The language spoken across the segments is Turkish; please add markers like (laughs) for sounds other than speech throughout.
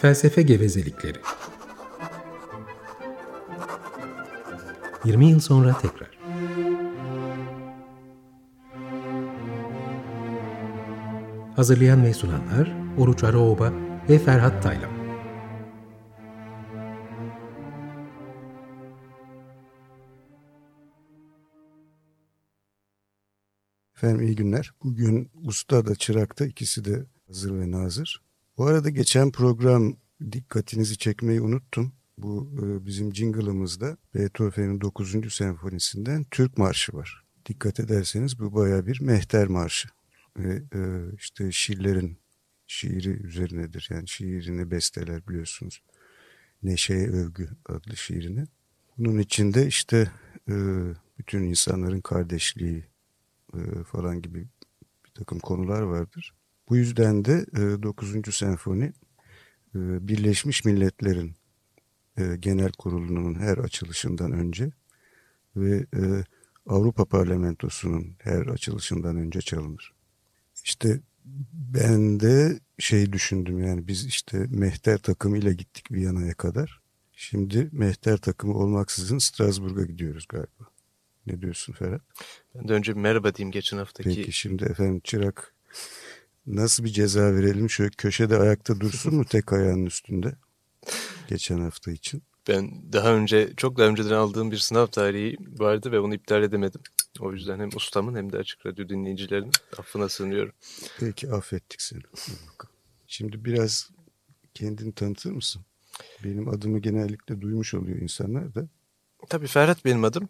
Felsefe gevezelikleri. 20 yıl sonra tekrar. Hazırlayan ve sunanlar Oruç Araoba ve Ferhat Taylan. Efendim iyi günler. Bugün usta da çırak da ikisi de hazır ve nazır. Bu arada geçen program dikkatinizi çekmeyi unuttum. Bu e, bizim jingle'ımızda Beethoven'in 9. senfonisinden Türk Marşı var. Dikkat ederseniz bu baya bir mehter marşı. Ve e, işte şiirlerin şiiri üzerinedir. Yani şiirini besteler biliyorsunuz. Neşeye Övgü adlı şiirini. Bunun içinde işte e, bütün insanların kardeşliği falan gibi bir takım konular vardır. Bu yüzden de 9. senfoni Birleşmiş Milletler'in genel kurulunun her açılışından önce ve Avrupa Parlamentosu'nun her açılışından önce çalınır. İşte ben de şey düşündüm yani biz işte mehter takımıyla gittik Viyana'ya kadar. Şimdi mehter takımı olmaksızın Strasbourg'a gidiyoruz galiba. Ne diyorsun Ferhat? Ben de önce bir merhaba diyeyim geçen haftaki. Peki şimdi efendim Çırak nasıl bir ceza verelim? Şöyle köşede ayakta dursun mu tek ayağının üstünde? Geçen hafta için. Ben daha önce çok daha önceden aldığım bir sınav tarihi vardı ve onu iptal edemedim. O yüzden hem ustamın hem de Açık Radyo dinleyicilerinin affına sığınıyorum. Peki affettik seni. Şimdi biraz kendini tanıtır mısın? Benim adımı genellikle duymuş oluyor insanlar da. Tabii Ferhat benim adım.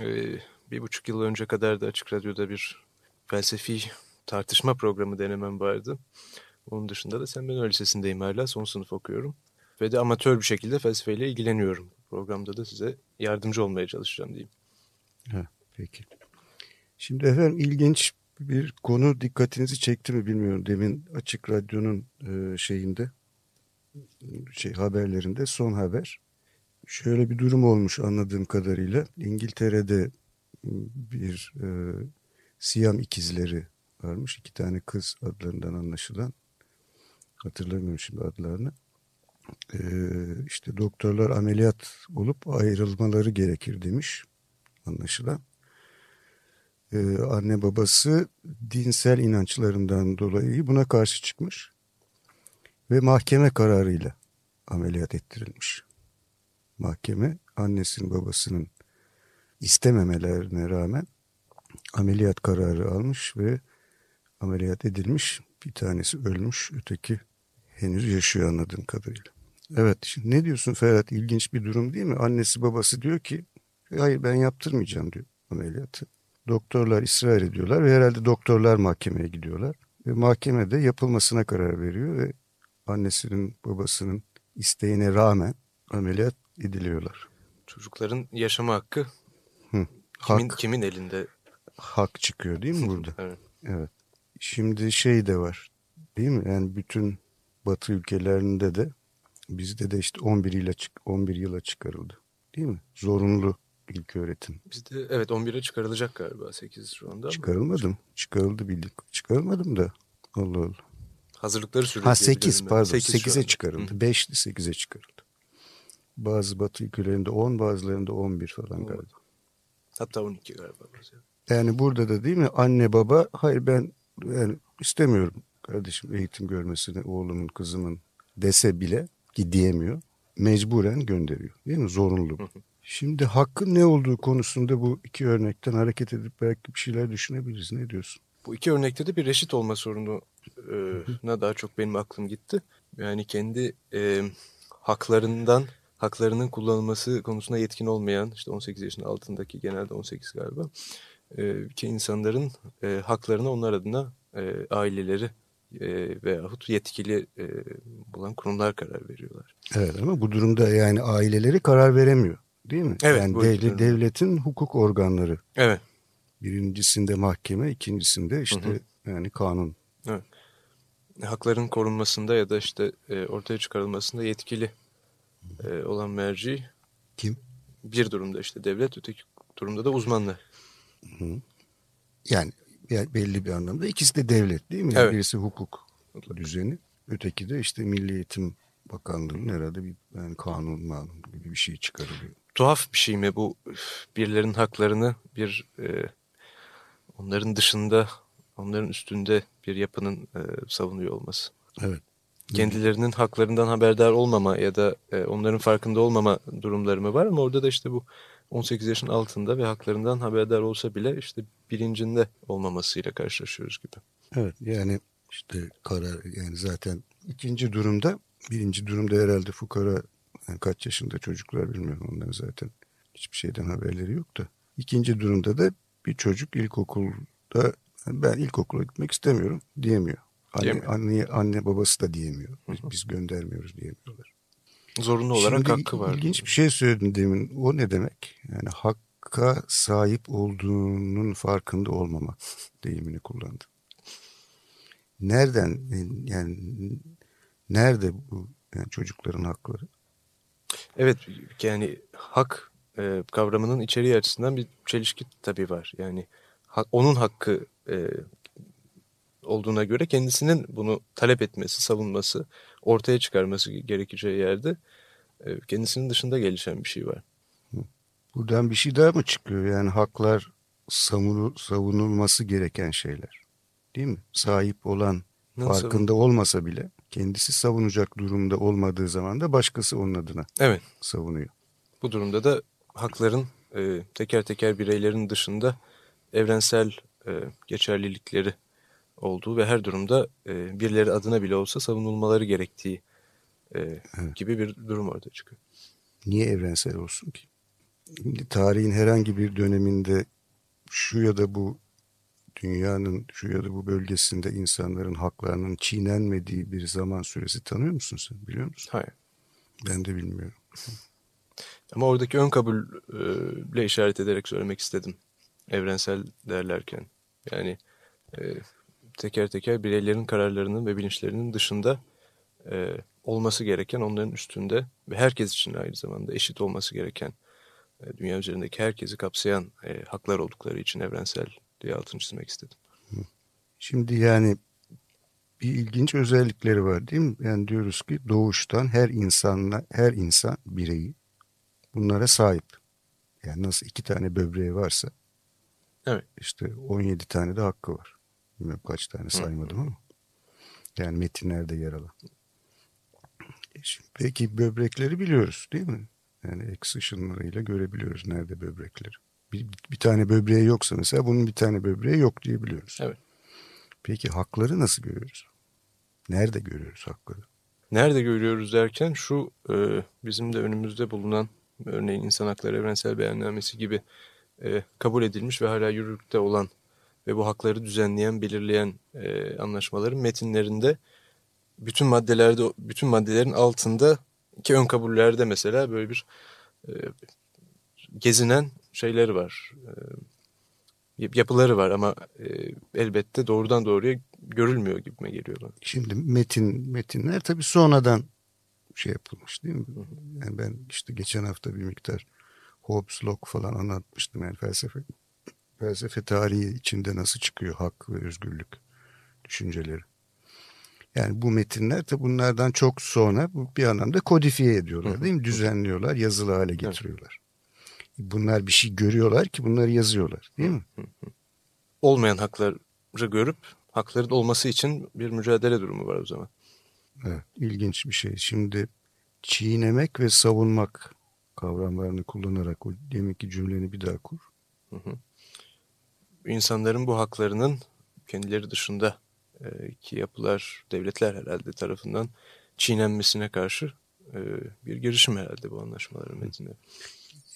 Ee, bir buçuk yıl önce kadar da Açık Radyo'da bir felsefi tartışma programı denemem vardı. Onun dışında da Sen Ben Lisesi'ndeyim hala. Son sınıf okuyorum. Ve de amatör bir şekilde felsefeyle ilgileniyorum. Programda da size yardımcı olmaya çalışacağım diyeyim. Ha, peki. Şimdi efendim ilginç bir konu dikkatinizi çekti mi bilmiyorum. Demin Açık Radyo'nun e, şeyinde şey haberlerinde son haber. Şöyle bir durum olmuş anladığım kadarıyla. İngiltere'de bir e, Siyam ikizleri varmış. İki tane kız adlarından anlaşılan. Hatırlamıyorum şimdi adlarını. E, işte doktorlar ameliyat olup ayrılmaları gerekir demiş anlaşılan. E, anne babası dinsel inançlarından dolayı buna karşı çıkmış. Ve mahkeme kararıyla ameliyat ettirilmiş. Mahkeme annesinin babasının istememelerine rağmen ameliyat kararı almış ve ameliyat edilmiş. Bir tanesi ölmüş, öteki henüz yaşıyor anladığım kadarıyla. Evet, şimdi ne diyorsun Ferhat? İlginç bir durum değil mi? Annesi babası diyor ki, hayır ben yaptırmayacağım diyor ameliyatı. Doktorlar ısrar ediyorlar ve herhalde doktorlar mahkemeye gidiyorlar. Ve mahkemede yapılmasına karar veriyor ve annesinin babasının isteğine rağmen ameliyat ediliyorlar. Çocukların yaşama hakkı Hı, kimin, hak, kimin elinde? Hak çıkıyor değil mi burada? evet. evet. Şimdi şey de var değil mi? Yani bütün Batı ülkelerinde de bizde de işte 11 yıla 11 yıla çıkarıldı. Değil mi? Zorunlu ilk öğretim. Bizde evet 11'e çıkarılacak galiba 8 şu anda. Çıkarılmadım. Çıkarıldı bildik. Çıkarılmadım da. Allah Allah. Hazırlıkları sürüyor. Ha 8 pardon 8'e çıkarıldı. 5'li 8'e çıkarıldı. Bazı batı ülkelerinde 10 bazılarında 11 falan galiba. Hatta 12 galiba. Yani burada da değil mi anne baba hayır ben yani istemiyorum kardeşim eğitim görmesini oğlumun kızımın dese bile ki diyemiyor. Mecburen gönderiyor değil mi zorunlu. Şimdi hakkın ne olduğu konusunda bu iki örnekten hareket edip belki bir şeyler düşünebiliriz. Ne diyorsun? Bu iki örnekte de bir reşit olma sorununa daha çok benim aklım gitti. Yani kendi e, haklarından haklarının kullanılması konusunda yetkin olmayan işte 18 yaşın altındaki genelde 18 galiba e, ki insanların e, haklarına onlar adına e, aileleri e, veyahut yetkili e, bulan kurumlar karar veriyorlar. Evet ama bu durumda yani aileleri karar veremiyor değil mi? Evet. Yani devlet, devletin hukuk organları. Evet. Birincisinde mahkeme, ikincisinde işte hı hı. yani kanun. Evet. Hakların korunmasında ya da işte e, ortaya çıkarılmasında yetkili e, olan merci kim? Bir durumda işte devlet, öteki durumda da uzmanlar. Hı. Yani, belli bir anlamda ikisi de devlet değil mi? Evet. Birisi hukuk düzeni, öteki de işte milli eğitim Bakanlığı'nın herhalde bir yani kanun gibi bir şey çıkarılıyor. Tuhaf bir şey mi bu birilerinin haklarını bir e, onların dışında onların üstünde bir yapının e, savunuyor olması. Evet. Kendilerinin haklarından haberdar olmama ya da e, onların farkında olmama durumları mı var ama orada da işte bu 18 yaşın altında ve haklarından haberdar olsa bile işte bilincinde olmamasıyla karşılaşıyoruz gibi. Evet yani işte karar yani zaten ikinci durumda birinci durumda herhalde fukara yani kaç yaşında çocuklar bilmiyorum onların zaten hiçbir şeyden haberleri yok da. İkinci durumda da bir çocuk ilkokulda ben ilkokula gitmek istemiyorum diyemiyor. Anne, anne, anne babası da diyemiyor. Biz, biz göndermiyoruz diyemiyorlar. Zorunlu olarak Şimdi hakkı var. İlginç bir şey söyledin demin. O ne demek? Yani hakka sahip olduğunun farkında olmamak deyimini kullandı. Nereden yani nerede bu yani çocukların hakları? Evet yani hak e, kavramının içeriği açısından bir çelişki tabii var. Yani ha, onun hakkı e, olduğuna göre kendisinin bunu talep etmesi, savunması, ortaya çıkarması gerekeceği yerde e, kendisinin dışında gelişen bir şey var. Buradan bir şey daha mı çıkıyor? Yani haklar savunulması gereken şeyler. Değil mi? Sahip olan Nasıl? farkında olmasa bile kendisi savunacak durumda olmadığı zaman da başkası onun adına evet. savunuyor. Bu durumda da hakların e, teker teker bireylerin dışında evrensel e, geçerlilikleri olduğu ve her durumda e, birileri adına bile olsa savunulmaları gerektiği e, evet. gibi bir durum ortaya çıkıyor. Niye evrensel olsun ki? Şimdi tarihin herhangi bir döneminde şu ya da bu dünyanın şu ya da bu bölgesinde insanların haklarının çiğnenmediği bir zaman süresi tanıyor musun sen? Biliyor musun? Hayır. Ben de bilmiyorum. Ama oradaki ön kabulle işaret ederek söylemek istedim. Evrensel derlerken. Yani e, teker teker bireylerin kararlarının ve bilinçlerinin dışında e, olması gereken, onların üstünde ve herkes için aynı zamanda eşit olması gereken, e, dünya üzerindeki herkesi kapsayan e, haklar oldukları için evrensel diye altını çizmek istedim. Şimdi yani bir ilginç özellikleri var değil mi? Yani diyoruz ki doğuştan her insanla her insan bireyi bunlara sahip. Yani nasıl iki tane böbreği varsa evet. işte 17 tane de hakkı var. Bilmiyorum kaç tane saymadım ama. Yani metinlerde yer alan. E şimdi peki böbrekleri biliyoruz değil mi? Yani X ışınlarıyla görebiliyoruz nerede böbrekleri. Bir, bir tane böbreği yoksa mesela bunun bir tane böbreği yok diyebiliyoruz. Evet. Peki hakları nasıl görüyoruz? Nerede görüyoruz hakları? Nerede görüyoruz derken şu e, bizim de önümüzde bulunan örneğin insan hakları evrensel beyannamesi gibi e, kabul edilmiş ve hala yürürlükte olan ve bu hakları düzenleyen, belirleyen e, anlaşmaların metinlerinde bütün maddelerde, bütün maddelerin altında ki ön kabullerde mesela böyle bir e, gezinen şeyleri var. E, yapıları var ama e, elbette doğrudan doğruya görülmüyor gibime geliyor bana. Şimdi metin metinler tabii sonradan şey yapılmış değil mi? Yani ben işte geçen hafta bir miktar Hobbes, Locke falan anlatmıştım yani felsefe felsefe tarihi içinde nasıl çıkıyor hak ve özgürlük düşünceleri. Yani bu metinler de bunlardan çok sonra bir anlamda kodifiye ediyorlar değil mi? Düzenliyorlar, yazılı hale getiriyorlar. Bunlar bir şey görüyorlar ki bunları yazıyorlar değil mi? Olmayan hakları görüp hakların olması için bir mücadele durumu var o zaman. Evet, ilginç bir şey. Şimdi çiğnemek ve savunmak kavramlarını kullanarak o deminki cümleni bir daha kur. Hı hı insanların bu haklarının kendileri dışında e, ki yapılar, devletler herhalde tarafından çiğnenmesine karşı e, bir girişim herhalde bu anlaşmaların metninde.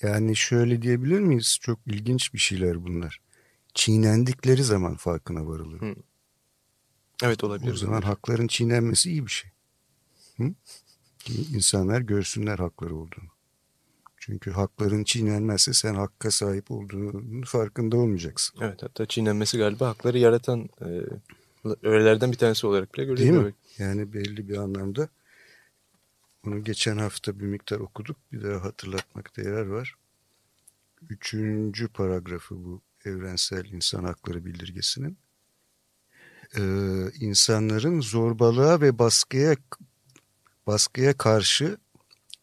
Yani şöyle diyebilir miyiz? Çok ilginç bir şeyler bunlar. Çiğnendikleri zaman farkına varılır. Hı. Evet olabilir. O zaman hakların çiğnenmesi iyi bir şey. Hı? İnsanlar görsünler hakları olduğunu. Çünkü hakların çiğnenmezse sen hakka sahip olduğunun farkında olmayacaksın. Evet hatta çiğnenmesi galiba hakları yaratan e, öğelerden bir tanesi olarak bile görülüyor. Değil mi? Yani belli bir anlamda bunu geçen hafta bir miktar okuduk. Bir daha hatırlatmakta yarar var. Üçüncü paragrafı bu evrensel insan hakları bildirgesinin. Ee, insanların zorbalığa ve baskıya baskıya karşı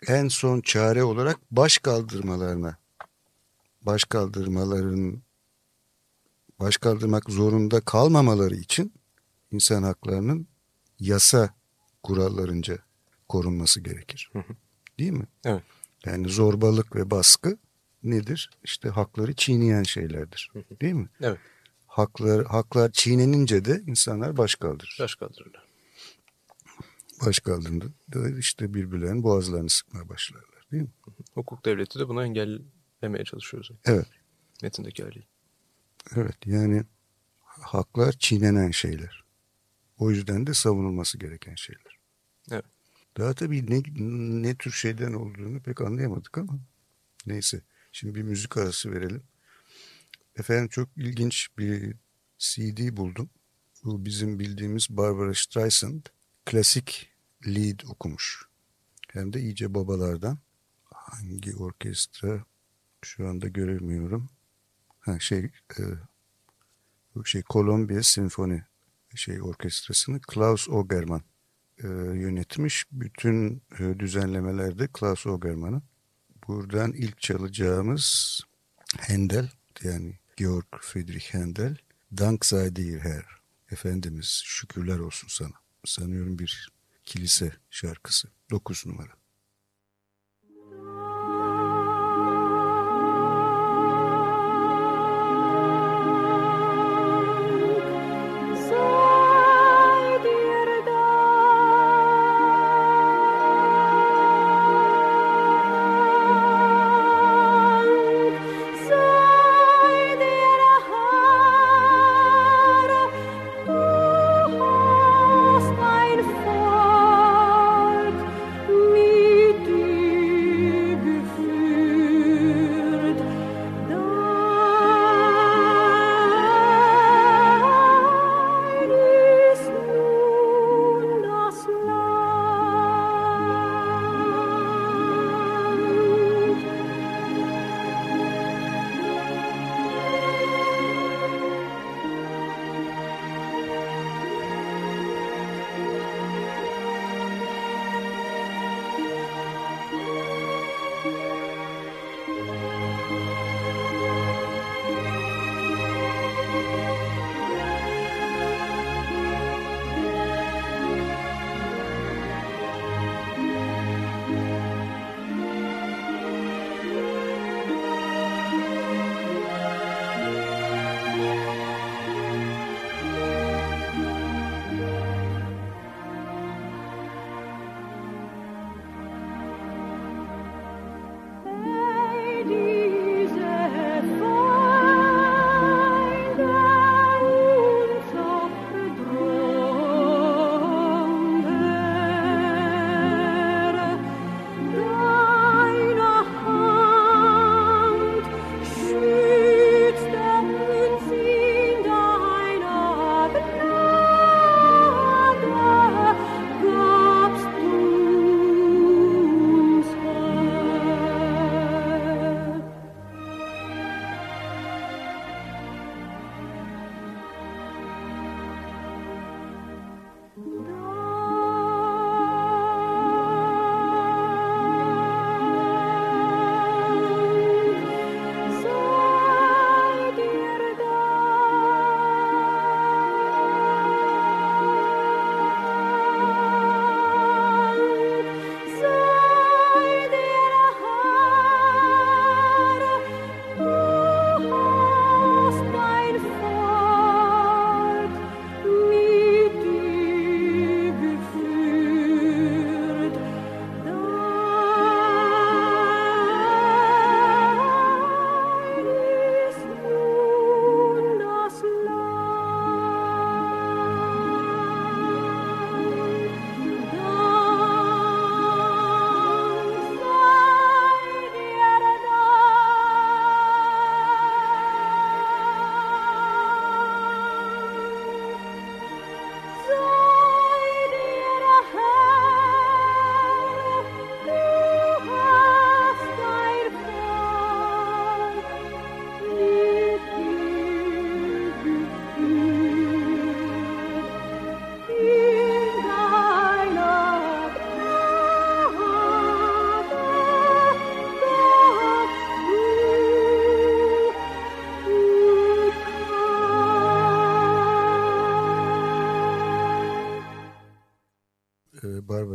en son çare olarak baş kaldırmalarına baş kaldırmaların baş kaldırmak zorunda kalmamaları için insan haklarının yasa kurallarınca korunması gerekir. Değil mi? Evet. Yani zorbalık ve baskı nedir? İşte hakları çiğneyen şeylerdir. Değil mi? Evet. Haklar, haklar çiğnenince de insanlar baş kaldırır. Baş kaldırırlar. Baş kaldırınca da işte birbirlerinin boğazlarını sıkmaya başlarlar. Değil mi? Hukuk devleti de bunu engellemeye çalışıyoruz. Evet. Metindeki haliyle. Evet yani haklar çiğnenen şeyler. O yüzden de savunulması gereken şeyler. Evet. Daha tabii ne, ne tür şeyden olduğunu pek anlayamadık ama neyse. Şimdi bir müzik arası verelim. Efendim çok ilginç bir CD buldum. Bu bizim bildiğimiz Barbara Streisand klasik lead okumuş. Hem de iyice babalardan. Hangi orkestra şu anda göremiyorum. Ha şey e, şey Kolombiya Sinfoni şey orkestrasını Klaus Ogerman e, yönetmiş. Bütün e, düzenlemelerde Klaus Ogerman'ın. Buradan ilk çalacağımız Handel yani Georg Friedrich Handel Dank sei dir Herr Efendimiz şükürler olsun sana. Sanıyorum bir kilise şarkısı. 9 numara.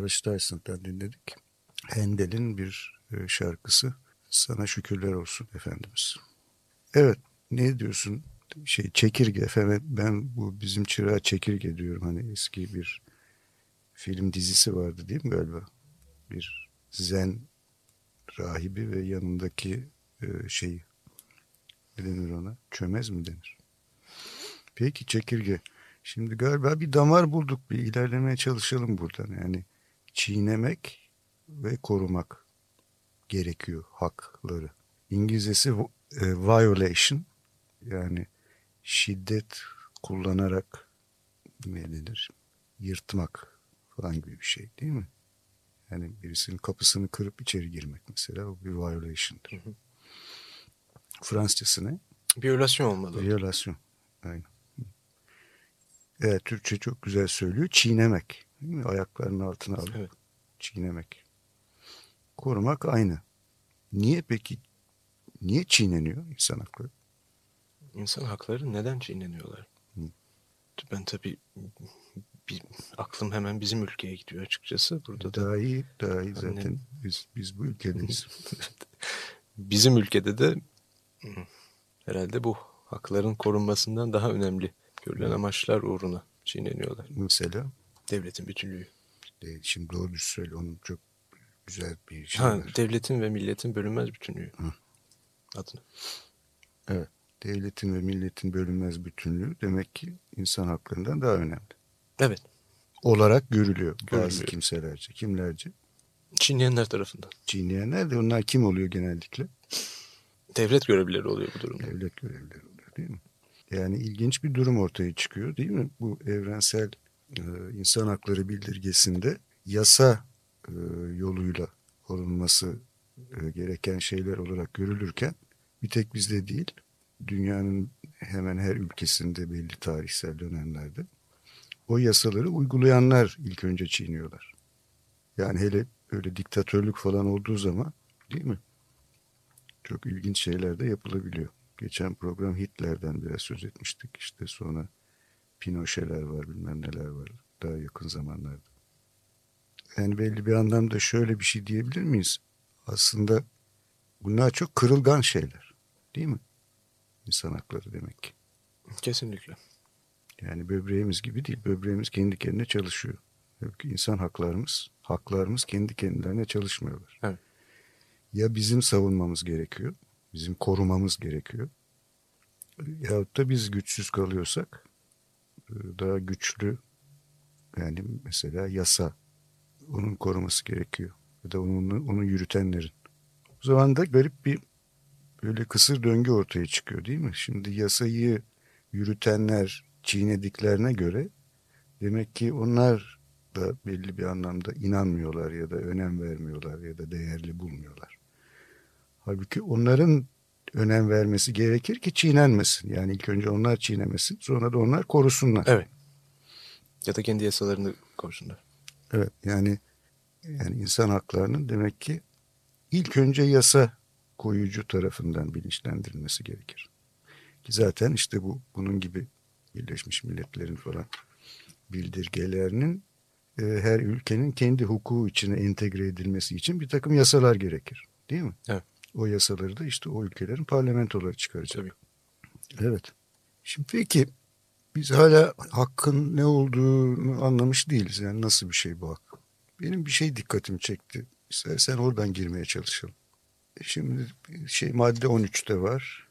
Barbara Streisand'dan dinledik. Handel'in bir e, şarkısı. Sana şükürler olsun Efendimiz. Evet ne diyorsun? Şey çekirge efendim ben bu bizim çırağı çekirge diyorum. Hani eski bir film dizisi vardı değil mi galiba? Bir zen rahibi ve yanındaki e, şeyi ne denir ona? Çömez mi denir? Peki çekirge. Şimdi galiba bir damar bulduk. Bir ilerlemeye çalışalım buradan. Yani çiğnemek ve korumak gerekiyor hakları. İngilizcesi e, violation yani şiddet kullanarak ne denir? Yırtmak falan gibi bir şey değil mi? Yani birisinin kapısını kırıp içeri girmek mesela o bir violation'dır. Hı hı. Fransızcası ne? Violasyon olmalı. Violasyon. Aynen. Evet, Türkçe çok güzel söylüyor. Çiğnemek. Değil mi? Ayaklarının altına alıp evet. çiğnemek. Korumak aynı. Niye peki? Niye çiğneniyor insan hakları? İnsan hakları neden çiğneniyorlar? Hı. Ben tabii bir, aklım hemen bizim ülkeye gidiyor açıkçası. Burada daha da, iyi, daha iyi zaten. Annem, biz biz bu ülkedeyiz. (laughs) bizim ülkede de herhalde bu hakların korunmasından daha önemli görülen amaçlar uğruna çiğneniyorlar. Mesela? Devletin bütünlüğü. Değil, şimdi doğru söyle. Onun çok güzel bir şey ha, var. Devletin ve milletin bölünmez bütünlüğü. Hı. Adını. Evet. Devletin ve milletin bölünmez bütünlüğü demek ki insan haklarından daha önemli. Evet. Olarak görülüyor, görülüyor. bazı kimselerce. Kimlerce? Çiğneyenler tarafından. Çiğneyenler de onlar kim oluyor genellikle? Devlet görevlileri oluyor bu durumda. Devlet görevlileri oluyor değil mi? Yani ilginç bir durum ortaya çıkıyor değil mi? Bu evrensel e, insan hakları bildirgesinde yasa e, yoluyla korunması e, gereken şeyler olarak görülürken bir tek bizde değil, dünyanın hemen her ülkesinde belli tarihsel dönemlerde o yasaları uygulayanlar ilk önce çiğniyorlar. Yani hele öyle diktatörlük falan olduğu zaman değil mi? Çok ilginç şeyler de yapılabiliyor. Geçen program Hitler'den biraz söz etmiştik. İşte sonra Pinochet'ler var bilmem neler var daha yakın zamanlarda. Yani belli bir anlamda şöyle bir şey diyebilir miyiz? Aslında bunlar çok kırılgan şeyler değil mi? İnsan hakları demek ki. Kesinlikle. Yani böbreğimiz gibi değil. Böbreğimiz kendi kendine çalışıyor. Halbuki insan haklarımız, haklarımız kendi kendilerine çalışmıyorlar. Evet. Ya bizim savunmamız gerekiyor bizim korumamız gerekiyor. Yahut da biz güçsüz kalıyorsak daha güçlü yani mesela yasa onun koruması gerekiyor. Ya da onu, onu yürütenlerin. O zaman da garip bir böyle kısır döngü ortaya çıkıyor değil mi? Şimdi yasayı yürütenler çiğnediklerine göre demek ki onlar da belli bir anlamda inanmıyorlar ya da önem vermiyorlar ya da değerli bulmuyorlar. Halbuki onların önem vermesi gerekir ki çiğnenmesin. Yani ilk önce onlar çiğnemesin sonra da onlar korusunlar. Evet. Ya da kendi yasalarını korusunlar. Evet yani yani insan haklarının demek ki ilk önce yasa koyucu tarafından bilinçlendirilmesi gerekir. Ki zaten işte bu bunun gibi Birleşmiş Milletler'in falan bildirgelerinin e, her ülkenin kendi hukuku içine entegre edilmesi için bir takım yasalar gerekir. Değil mi? Evet. O yasaları da işte o ülkelerin parlamentoları çıkaracak. Tabii. Evet. Şimdi peki biz hala hakkın ne olduğunu anlamış değiliz. Yani nasıl bir şey bu hak? Benim bir şey dikkatimi çekti. İstersen oradan girmeye çalışalım. E şimdi şey madde 13'te var.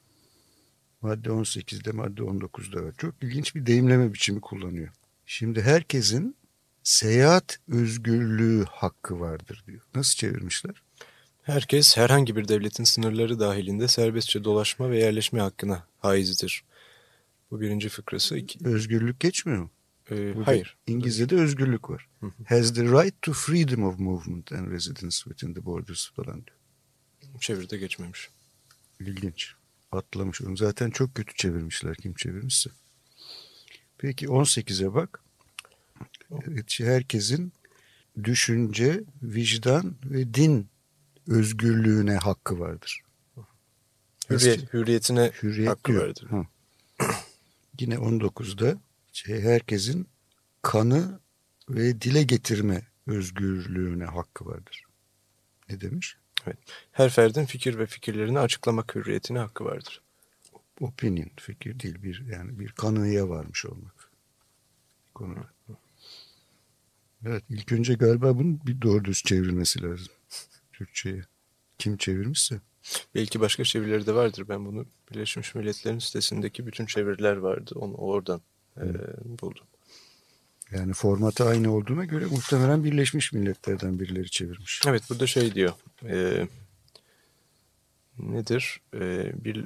Madde 18'de, madde 19'da var. Çok ilginç bir deyimleme biçimi kullanıyor. Şimdi herkesin seyahat özgürlüğü hakkı vardır diyor. Nasıl çevirmişler? Herkes herhangi bir devletin sınırları dahilinde serbestçe dolaşma ve yerleşme hakkına haizdir. Bu birinci fıkrası. Iki... Özgürlük geçmiyor mu? Ee, hayır. İngilizce'de özgürlük var. Has the right to freedom of movement and residence within the borders falan diyor. Çeviride geçmemiş. İlginç. Atlamış onu. Zaten çok kötü çevirmişler kim çevirmişse. Peki 18'e bak. Evet, herkesin düşünce, vicdan ve din özgürlüğüne hakkı vardır. Hürriyet, hürriyetine Hürriyet hakkı diyor. vardır. Ha. (clears throat) Yine 19'da şey, herkesin kanı ve dile getirme özgürlüğüne hakkı vardır. Ne demiş? Evet. Her ferdin fikir ve fikirlerini açıklamak hürriyetine hakkı vardır. Opinion, fikir değil bir yani bir kanıya varmış olmak konuda. Evet ilk önce galiba bunun bir doğru düz çevrilmesi lazım Türkçe'ye. Kim çevirmişse. Belki başka çevirileri de vardır. Ben bunu Birleşmiş Milletler'in sitesindeki bütün çeviriler vardı. Onu oradan e, buldum. Yani formatı aynı olduğuna göre muhtemelen Birleşmiş Milletler'den birileri çevirmiş. Evet burada şey diyor. E, nedir? E, bir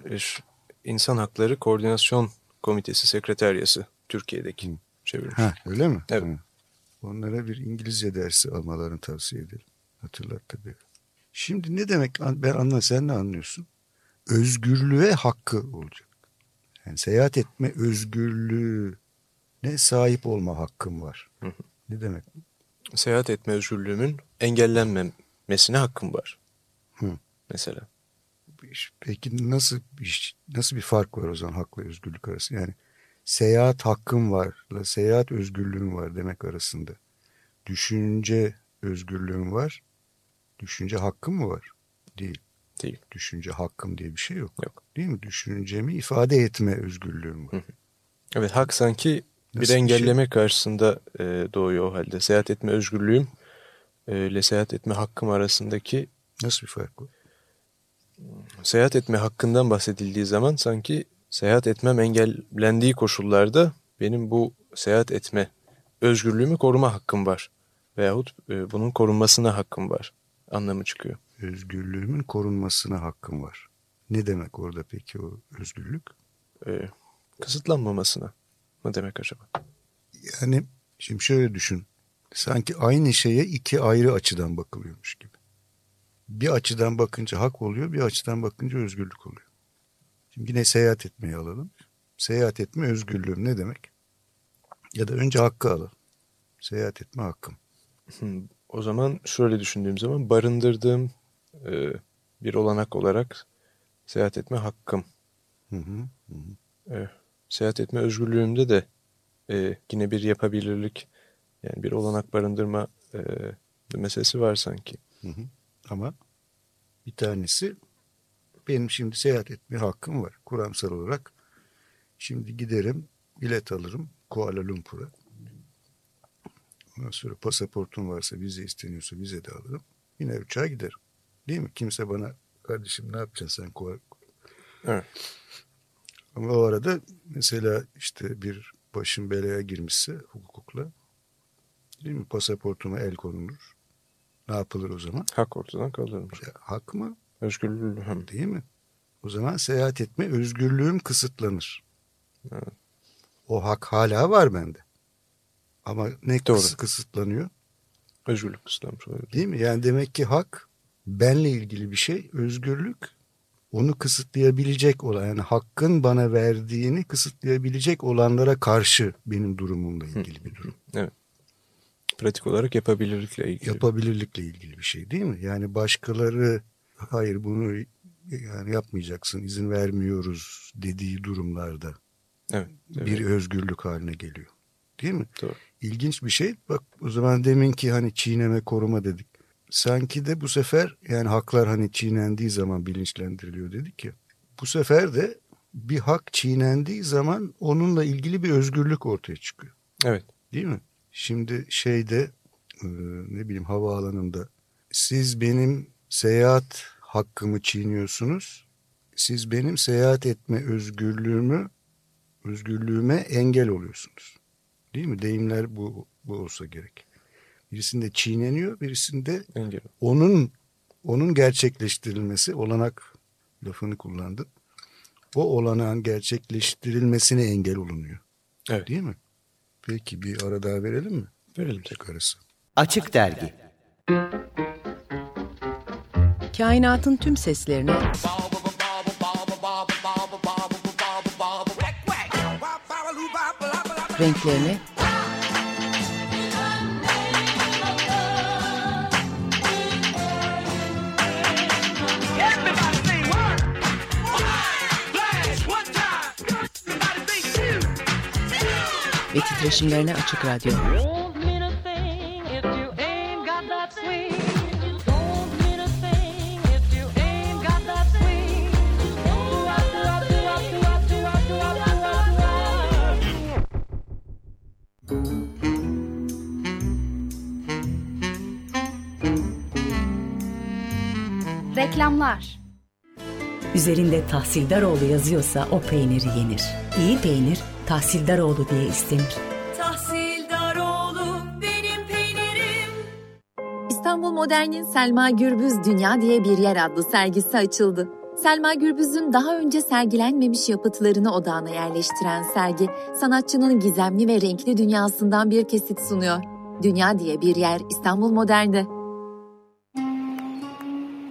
İnsan Hakları Koordinasyon Komitesi Sekreteryası Türkiye'deki Hı. çevirmiş. Ha, öyle mi? Evet. Hı. Onlara bir İngilizce dersi almalarını tavsiye ederim. Hatırlat tabii. Şimdi ne demek ben anla sen ne anlıyorsun? Özgürlüğe hakkı olacak. Yani seyahat etme özgürlüğü ne sahip olma hakkım var. Hı hı. Ne demek? Seyahat etme özgürlüğümün engellenmemesine hakkım var. Hı. Mesela. Peki nasıl bir, nasıl bir fark var o zaman hakla özgürlük arasında? Yani seyahat hakkım varla seyahat özgürlüğüm var demek arasında. Düşünce özgürlüğüm var. Düşünce hakkım mı var? Değil. Değil. Düşünce hakkım diye bir şey yok. Yok. Değil mi? Düşüncemi ifade etme özgürlüğüm var. Hı hı. Evet hak sanki Nasıl bir bir engelleme karşısında e, doğuyor o halde. Seyahat etme özgürlüğüm e, ile seyahat etme hakkım arasındaki Nasıl bir fark var? seyahat etme hakkından bahsedildiği zaman sanki seyahat etmem engellendiği koşullarda benim bu seyahat etme özgürlüğümü koruma hakkım var. Veyahut e, bunun korunmasına hakkım var anlamı çıkıyor. Özgürlüğümün korunmasına hakkım var. Ne demek orada peki o özgürlük? E, kısıtlanmamasına mı demek acaba? Yani şimdi şöyle düşün. Sanki aynı şeye iki ayrı açıdan bakılıyormuş gibi. Bir açıdan bakınca hak oluyor, bir açıdan bakınca özgürlük oluyor. Şimdi yine seyahat etmeyi alalım. Seyahat etme özgürlüğüm ne demek? Ya da önce hakkı alalım. Seyahat etme hakkım. O zaman şöyle düşündüğüm zaman barındırdığım e, bir olanak olarak seyahat etme hakkım. Hı hı, hı hı. E, seyahat etme özgürlüğümde de e, yine bir yapabilirlik yani bir olanak barındırma e, meselesi var sanki. Hı hı. Ama bir tanesi benim şimdi seyahat etme hakkım var. Kuramsal olarak şimdi giderim bilet alırım Kuala Lumpur'a. Ondan sonra pasaportum varsa vize isteniyorsa vize de alırım. Yine uçağa giderim. Değil mi? Kimse bana kardeşim ne yapacaksın sen Evet. Ama o arada mesela işte bir başım belaya girmişse hukukla değil mi? Pasaportuma el konulur. Ne yapılır o zaman? Hak ortadan kaldırılmış. Ya, hak mı? Özgürlüğü hem Değil mi? O zaman seyahat etme özgürlüğüm kısıtlanır. Evet. O hak hala var bende. Ama ne Doğru. kıs- kısıtlanıyor? özgürlük kısıtlanmış oluyor. Değil mi? Yani demek ki hak benle ilgili bir şey. Özgürlük onu kısıtlayabilecek olan yani hakkın bana verdiğini kısıtlayabilecek olanlara karşı benim durumumla ilgili bir durum. Evet. Pratik olarak yapabilirlikle ilgili. Yapabilirlikle ilgili bir şey değil mi? Yani başkaları hayır bunu yani yapmayacaksın izin vermiyoruz dediği durumlarda evet. evet. bir özgürlük haline geliyor. Değil mi? Doğru. İlginç bir şey. Bak o zaman demin ki hani çiğneme koruma dedik. Sanki de bu sefer yani haklar hani çiğnendiği zaman bilinçlendiriliyor dedik ya. Bu sefer de bir hak çiğnendiği zaman onunla ilgili bir özgürlük ortaya çıkıyor. Evet. Değil mi? Şimdi şeyde e, ne bileyim havaalanında siz benim seyahat hakkımı çiğniyorsunuz. Siz benim seyahat etme özgürlüğümü özgürlüğüme engel oluyorsunuz. Değil mi? Deyimler bu, bu olsa gerek. Birisinde çiğneniyor, birisinde Engel. onun onun gerçekleştirilmesi, olanak lafını kullandı. O olanağın gerçekleştirilmesine engel olunuyor. Evet. Değil mi? Peki bir ara daha verelim mi? Verelim. Tek arası. Açık Dergi Kainatın tüm seslerini two. ve titreşimlerine açık radyo. Reklamlar Üzerinde Tahsildaroğlu yazıyorsa o peyniri yenir. İyi peynir Tahsildaroğlu diye istenir. Tahsildaroğlu benim peynirim. İstanbul Modern'in Selma Gürbüz Dünya diye bir yer adlı sergisi açıldı. Selma Gürbüz'ün daha önce sergilenmemiş yapıtlarını odağına yerleştiren sergi, sanatçının gizemli ve renkli dünyasından bir kesit sunuyor. Dünya diye bir yer İstanbul Modern'de.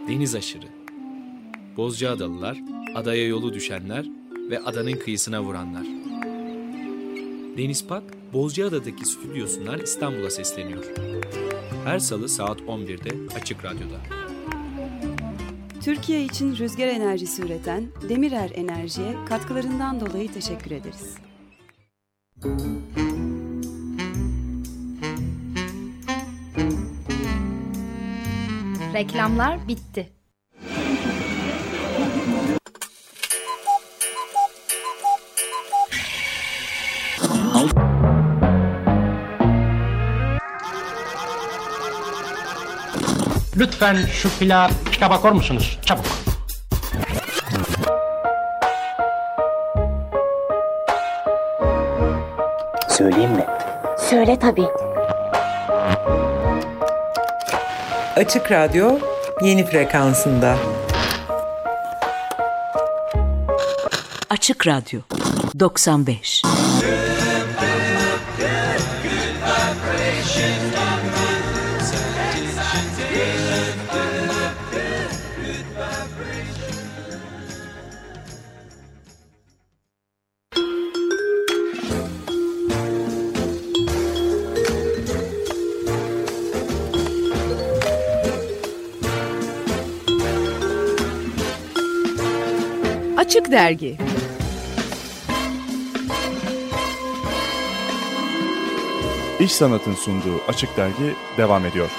Deniz aşırı. Bozcaadalılar, adaya yolu düşenler ve adanın kıyısına vuranlar. Deniz Pak, Bozcaada'daki stüdyosundan İstanbul'a sesleniyor. Her salı saat 11'de Açık Radyo'da. Türkiye için rüzgar enerjisi üreten Demirer Enerji'ye katkılarından dolayı teşekkür ederiz. Reklamlar bitti. Lütfen şu pilav kitaba koyar musunuz? Çabuk. Söyleyeyim mi? Söyle tabii. Açık Radyo yeni frekansında. Açık Radyo 95 Dergi İş Sanat'ın sunduğu Açık Dergi devam ediyor.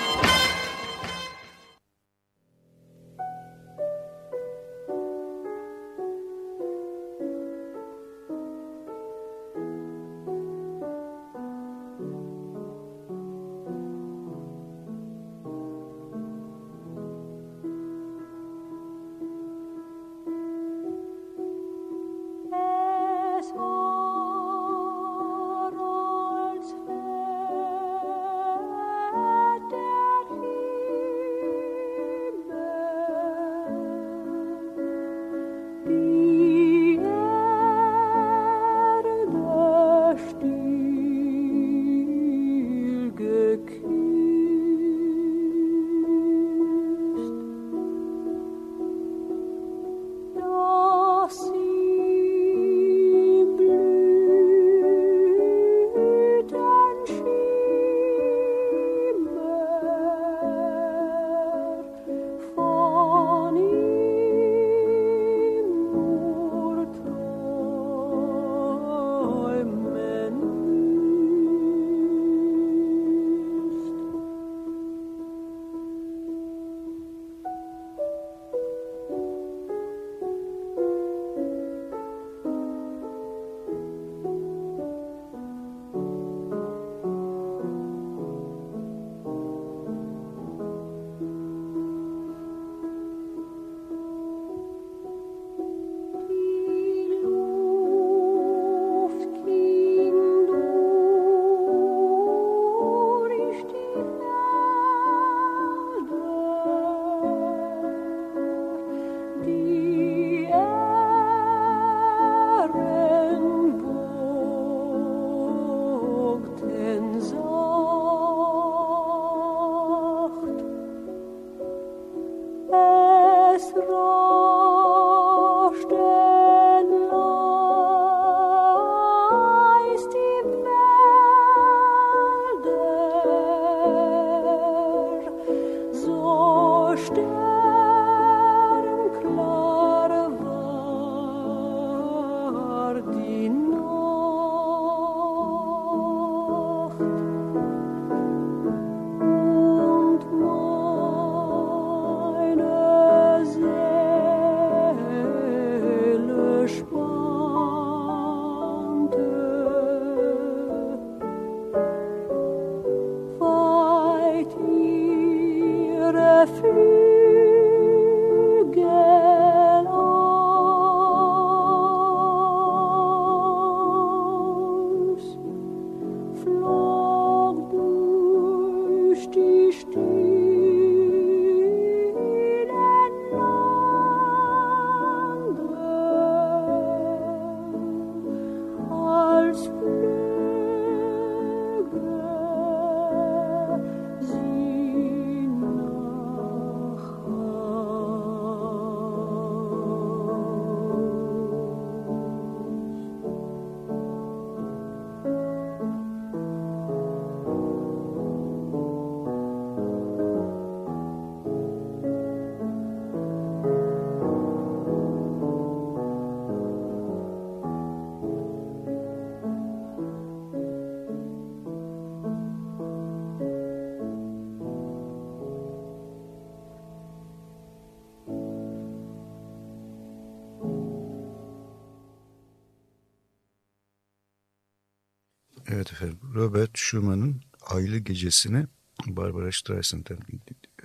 Robert Schumann'ın Aylı Gecesi'ni Barbara Streisand'dan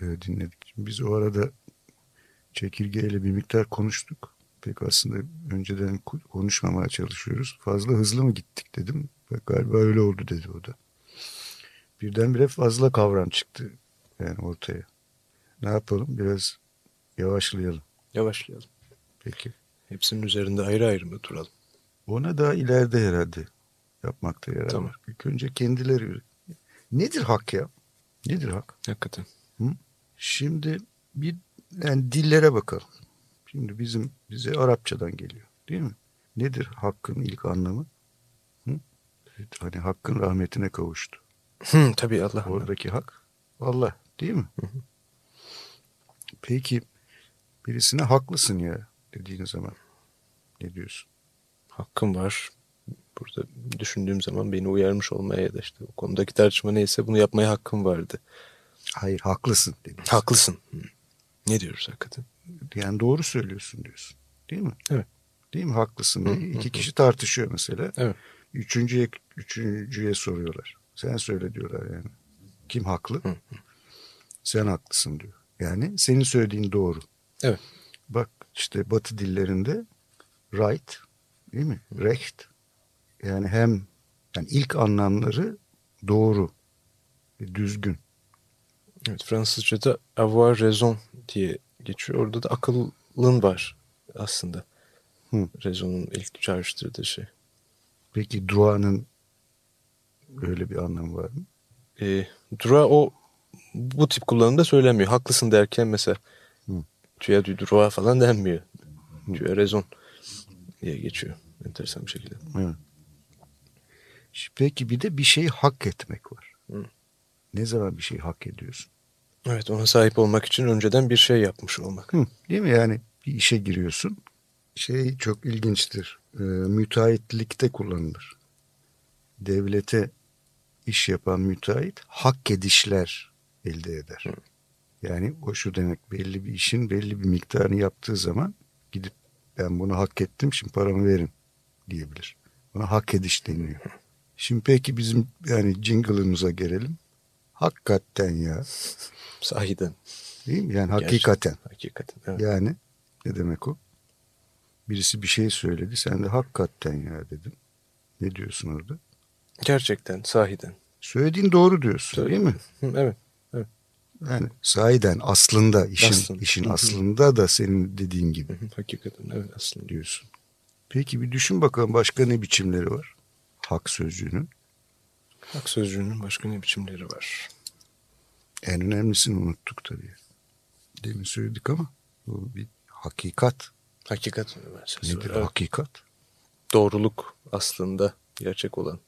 e, dinledik. Biz o arada çekirgeyle bir miktar konuştuk. Pek aslında önceden konuşmamaya çalışıyoruz. Fazla hızlı mı gittik dedim. Galiba öyle oldu dedi o da. Birdenbire fazla kavram çıktı yani ortaya. Ne yapalım? Biraz yavaşlayalım. Yavaşlayalım. Peki. Hepsinin üzerinde ayrı ayrı mı duralım? Ona daha ileride herhalde yapmakta yarar Tamam. var. İlk önce kendileri. Nedir hak ya? Nedir hak? Hakikaten. Hı? Şimdi bir yani dillere bakalım. Şimdi bizim bize Arapçadan geliyor değil mi? Nedir hakkın ilk anlamı? Hı? Hani hakkın rahmetine kavuştu. Hı, tabii Allah. Oradaki hak Allah değil mi? Peki birisine haklısın ya dediğin zaman ne diyorsun? Hakkım var. Burada düşündüğüm zaman beni uyarmış olmaya ya da işte o konudaki tartışma neyse bunu yapmaya hakkım vardı. Hayır haklısın dedim. Haklısın. Hı. Ne diyoruz hakikaten? Yani doğru söylüyorsun diyorsun. Değil mi? Evet. Değil mi? Haklısın. Hı, İki hı, kişi tartışıyor mesela. Evet. Üçüncüye, üçüncüye soruyorlar. Sen söyle diyorlar yani. Kim haklı? Sen haklısın diyor. Yani senin söylediğin doğru. Evet. Bak işte batı dillerinde right değil mi? Recht. Yani hem yani ilk anlamları doğru, düzgün. Evet Fransızca'da avoir raison diye geçiyor. Orada da akıllın var aslında. Hı. Raison'un ilk çağrıştırdığı şey. Peki duanın öyle bir anlamı var mı? E, Dura o bu tip kullanımda söylemiyor. Haklısın derken mesela Hı. tu as du droit falan denmiyor. Tu as raison diye geçiyor. Enteresan bir şekilde. Evet. Peki bir de bir şeyi hak etmek var. Hı. Ne zaman bir şeyi hak ediyorsun? Evet ona sahip olmak için önceden bir şey yapmış olmak. Hı, değil mi? Yani bir işe giriyorsun. Şey çok ilginçtir. Ee, müteahhitlikte kullanılır. Devlete iş yapan müteahhit hak edişler elde eder. Hı. Yani o şu demek belli bir işin belli bir miktarını yaptığı zaman gidip ben bunu hak ettim şimdi paramı verin diyebilir. Buna hak ediş deniyor. Şimdi peki bizim yani jingle'ımıza gelelim. Hakikaten ya. (laughs) Sahiden. Değil mi? Yani Gerçekten. hakikaten. Hakikaten. Evet. Yani ne demek o? Birisi bir şey söyledi. Sen de hakikaten ya dedin. Ne diyorsun orada? Gerçekten, sahiden. Söylediğin doğru diyorsun Tabii. değil mi? Evet. evet. Yani sahiden aslında işin Aslında. işin aslında da senin dediğin gibi Hakikaten evet aslında. diyorsun. Peki bir düşün bakalım başka ne biçimleri var? Hak sözcüğünün. Hak sözcüğünün başka ne biçimleri var? En önemlisini unuttuk tabii. Demin söyledik ama bu bir hakikat. Hakikat meselesi Nedir var. Evet. hakikat? Doğruluk aslında gerçek olan.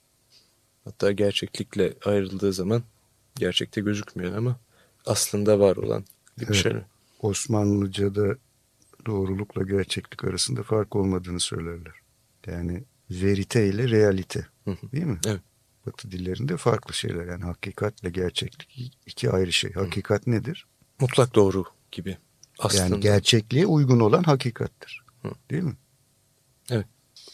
Hatta gerçeklikle ayrıldığı zaman gerçekte gözükmüyor ama aslında var olan bir Evet. şey. Osmanlıca'da doğrulukla gerçeklik arasında fark olmadığını söylerler. Yani verite ile realite Hı hı. değil mi? Evet. Batı dillerinde farklı şeyler. Yani hakikatle gerçeklik iki ayrı şey. Hakikat nedir? Mutlak doğru gibi. Aslında. Yani gerçekliğe uygun olan hakikattir. Hı. Değil mi? Evet.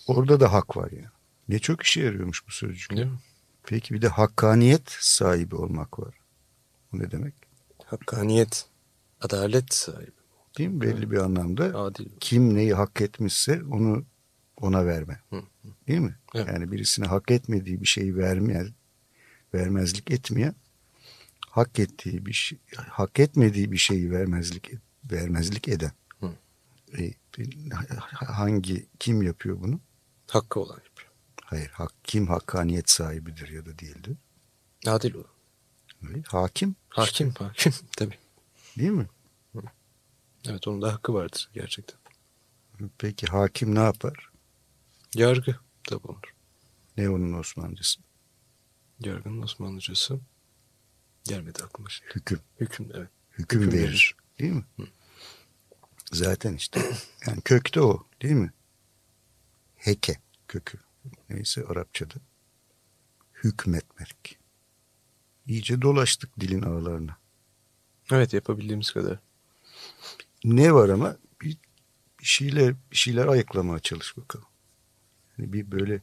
Orada da hak var yani. Ne çok işe yarıyormuş bu sözcük. Değil mi? Peki bir de hakkaniyet sahibi olmak var. Bu ne demek? Hakkaniyet, adalet sahibi. Değil mi? Belli bir anlamda Adil. kim neyi hak etmişse onu ona verme. Hı, Değil mi? Evet. Yani birisine hak etmediği bir şeyi vermeyen, vermezlik etmeyen, hak ettiği bir şey, hak etmediği bir şeyi vermezlik vermezlik eden. Hı. E, hangi kim yapıyor bunu? Hakkı olan yapıyor. Hayır, hak, kim hakkaniyet sahibidir ya da değildir? Adil o. Öyle, hakim. Hakim, hakim (laughs) tabii. Değil mi? Evet onun da hakkı vardır gerçekten. Peki hakim ne yapar? Yargı da bulunur. Ne onun Osmanlıcısı? Yargının Osmanlıcası gelmedi aklıma şimdi. Hüküm. Hüküm evet. Hüküm, Hüküm verir. verir. Değil mi? Zaten işte yani kökte o değil mi? Heke kökü. Neyse Arapçada. Hükmetmek. İyice dolaştık dilin ağlarına. Evet yapabildiğimiz kadar. Ne var ama bir, bir şeyler bir şeyler ayıklamaya çalış bakalım. Yani bir böyle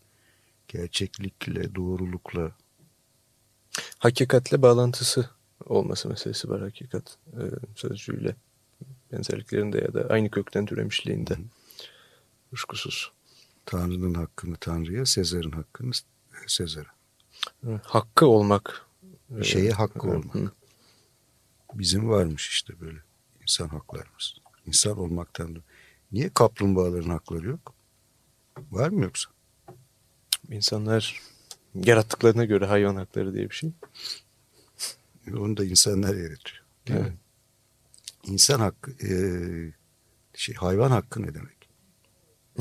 gerçeklikle, doğrulukla. Hakikatle bağlantısı olması meselesi var hakikat e, sözcüğüyle. Benzerliklerinde ya da aynı kökten türemişliğinde. Kuşkusuz. Tanrı'nın hakkını Tanrı'ya, Sezar'ın hakkını Sezar'a. Evet, Hakkı olmak. Bir şeye hakkı Evet, olmak. hı. Bizim varmış işte böyle insan haklarımız. İnsan olmaktan. Niye kaplumbağaların hakları yok? Var mı yoksa? İnsanlar yarattıklarına göre hayvan hakları diye bir şey. Onu da insanlar yaratıyor. Evet. mi? İnsan hakkı, eee, şey hayvan hakkı ne demek?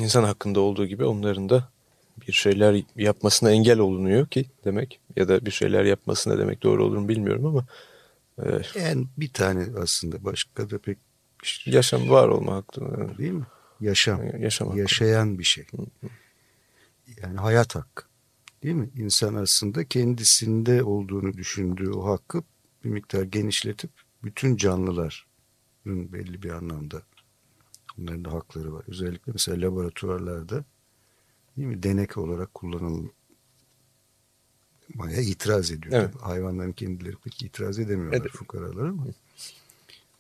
İnsan hakkında olduğu gibi onların da bir şeyler yapmasına engel olunuyor ki demek ya da bir şeyler yapmasına demek doğru olur mu bilmiyorum ama e, Yani bir tane aslında başka da pek yaşam var olma hakkı değil mi? Yaşam. Yaşam hakkı. Yaşayan bir şey. Yani hayat hakkı. Değil mi? İnsan aslında kendisinde olduğunu düşündüğü o hakkı bir miktar genişletip bütün canlıların belli bir anlamda onların da hakları var. Özellikle mesela laboratuvarlarda değil mi? Denek olarak kullanılmaya itiraz ediyor. Evet. Tabii hayvanların kendileri pek itiraz edemiyorlar Evet. fukaralar ama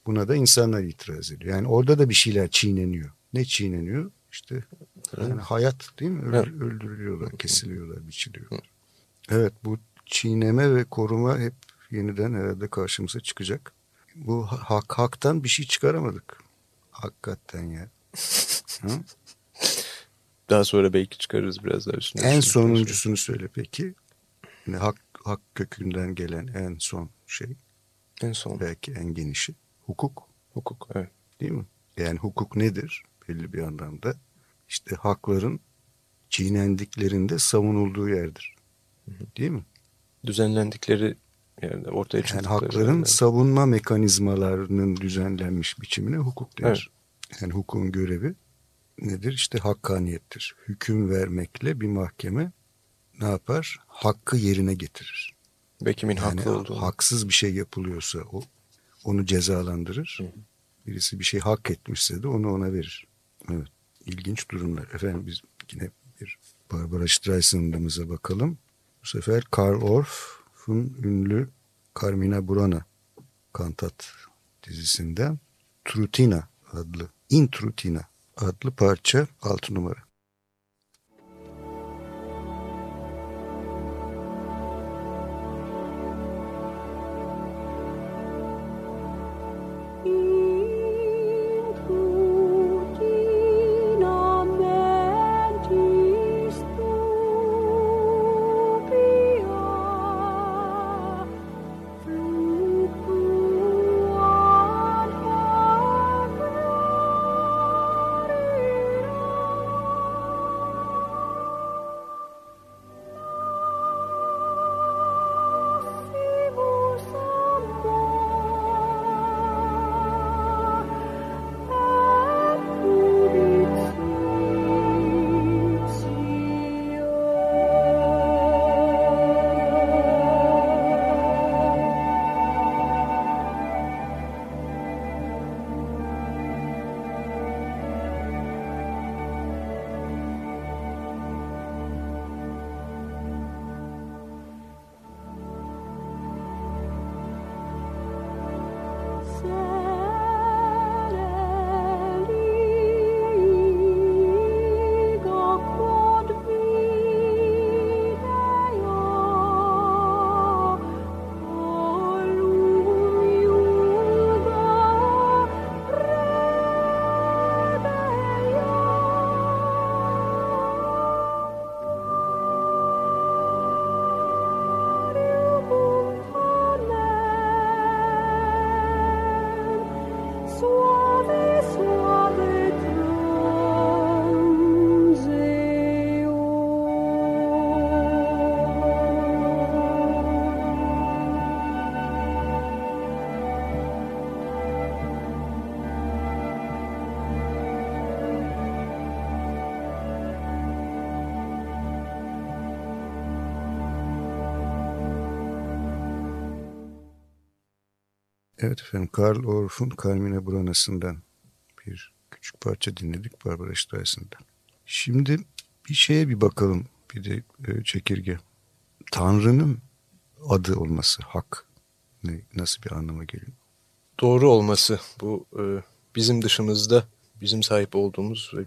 buna da insanlar itiraz ediyor. Yani orada da bir şeyler çiğneniyor. Ne çiğneniyor? İşte yani hayat değil mi? Öl- Evet. Öldürülüyorlar, kesiliyorlar, biçiliyorlar. Evet bu çiğneme ve koruma hep yeniden herhalde karşımıza çıkacak. Bu ha- hak haktan bir şey çıkaramadık. Hakikaten ya. (laughs) Daha sonra belki çıkarırız biraz daha üstüne. En sonuncusunu söyle peki. Yani hak, hak kökünden gelen en son şey. En son. Belki en genişi. Hukuk. Hukuk evet. Değil mi? Yani hukuk nedir? Belli bir anlamda. İşte hakların çiğnendiklerinde savunulduğu yerdir. Değil mi? Düzenlendikleri yani ortaya Yani çıktıkları. hakların yerler. savunma mekanizmalarının düzenlenmiş biçimine hukuk denir. Yani hukukun görevi nedir? İşte hakkaniyettir. Hüküm vermekle bir mahkeme ne yapar? Hakkı yerine getirir. Ve kimin Yani haklı olduğunu. haksız bir şey yapılıyorsa o onu cezalandırır. Birisi bir şey hak etmişse de onu ona verir. Evet. İlginç durumlar. Efendim biz yine bir Barbara Streisand'ımıza bakalım. Bu sefer Karl Orff'un ünlü Carmina Burana kantat dizisinden Trutina adlı, Intrutina adlı parça 6 numara. Evet efendim Karl Orff'un Carmine Burana'sından bir küçük parça dinledik Barbara Streisand'dan. Şimdi bir şeye bir bakalım bir de e, çekirge. Tanrı'nın adı olması hak ne, nasıl bir anlama geliyor? Doğru olması bu e, bizim dışımızda bizim sahip olduğumuz ve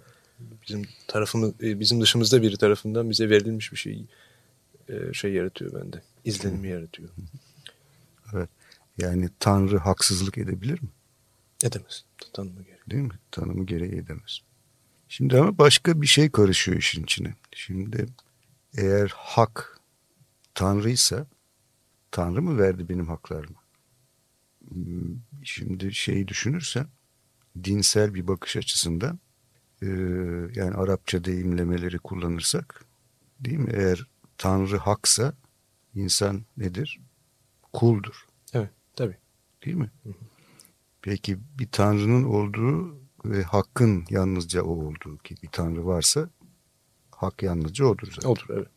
bizim tarafımız e, bizim dışımızda biri tarafından bize verilmiş bir şey e, şey yaratıyor bende. İzlenimi yaratıyor. Evet. Yani Tanrı haksızlık edebilir mi? Edemez. Tanımı gereği. Değil mi? Tanımı gereği edemez. Şimdi ama başka bir şey karışıyor işin içine. Şimdi eğer hak Tanrıysa Tanrı mı verdi benim haklarımı? Hmm, Şimdi şeyi düşünürsen dinsel bir bakış açısından e, yani Arapça deyimlemeleri kullanırsak değil mi? Eğer Tanrı haksa insan nedir? Kuldur. Değil mi? Peki bir Tanrı'nın olduğu ve hakkın yalnızca o olduğu ki bir Tanrı varsa hak yalnızca odur zaten. Odur evet.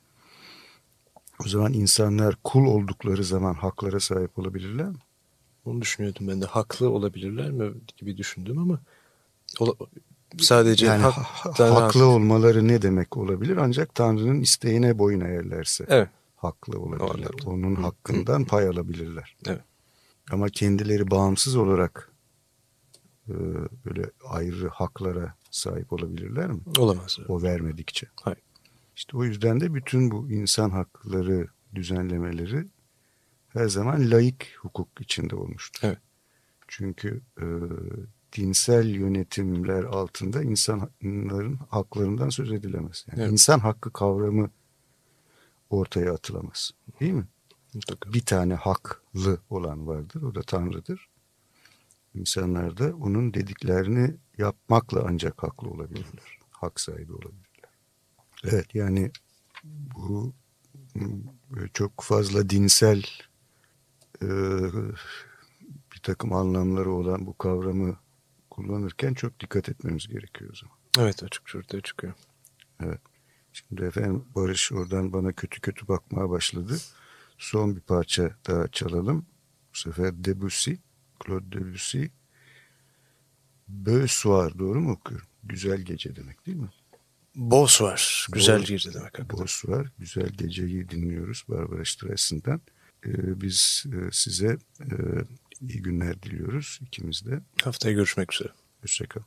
O zaman insanlar kul oldukları zaman haklara sahip olabilirler mi? Onu düşünüyordum ben de. Haklı olabilirler mi gibi düşündüm ama ola- sadece yani hak, haklı hak- olmaları ne demek olabilir? Ancak Tanrı'nın isteğine boyun eğerlerse Evet. haklı olabilirler. Onun hakkından pay alabilirler. Evet. Ama kendileri bağımsız olarak e, böyle ayrı haklara sahip olabilirler mi? Olamaz. O vermedikçe. Hayır. İşte o yüzden de bütün bu insan hakları düzenlemeleri her zaman laik hukuk içinde olmuştur. Evet. Çünkü e, dinsel yönetimler altında insanların haklarından söz edilemez. Yani Evet. insan hakkı kavramı ortaya atılamaz. Değil mi? Mutlaka. Bir tane haklı olan vardır. O da Tanrı'dır. İnsanlar da onun dediklerini yapmakla ancak haklı olabilirler. Hak sahibi olabilirler. Evet yani bu çok fazla dinsel e, bir takım anlamları olan bu kavramı kullanırken çok dikkat etmemiz gerekiyor o zaman. Evet açıkça ortaya çıkıyor. Evet. Şimdi efendim Barış oradan bana kötü kötü bakmaya başladı. Son bir parça daha çalalım. Bu sefer Debussy, Claude Debussy. Beau soir doğru mu okuyorum? Güzel gece demek değil mi? Var. Güzel Beau- gece demek. hakikaten. Beau soir, güzel geceyi dinliyoruz Barbara Streisand'dan. Ee, biz e, size e, iyi günler diliyoruz ikimiz de. Haftaya görüşmek üzere. Hoşçakalın.